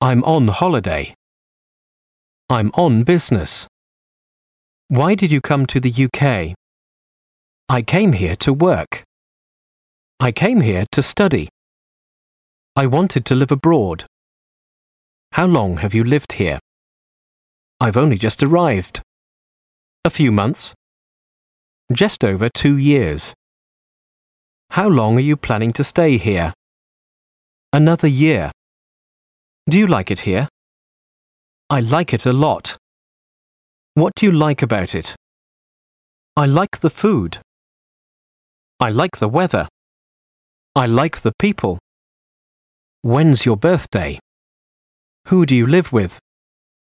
I'm on holiday. I'm on business. Why did you come to the UK? I came here to work. I came here to study. I wanted to live abroad. How long have you lived here? I've only just arrived. A few months. Just over two years. How long are you planning to stay here? Another year. Do you like it here? I like it a lot. What do you like about it? I like the food. I like the weather. I like the people. When's your birthday? Who do you live with?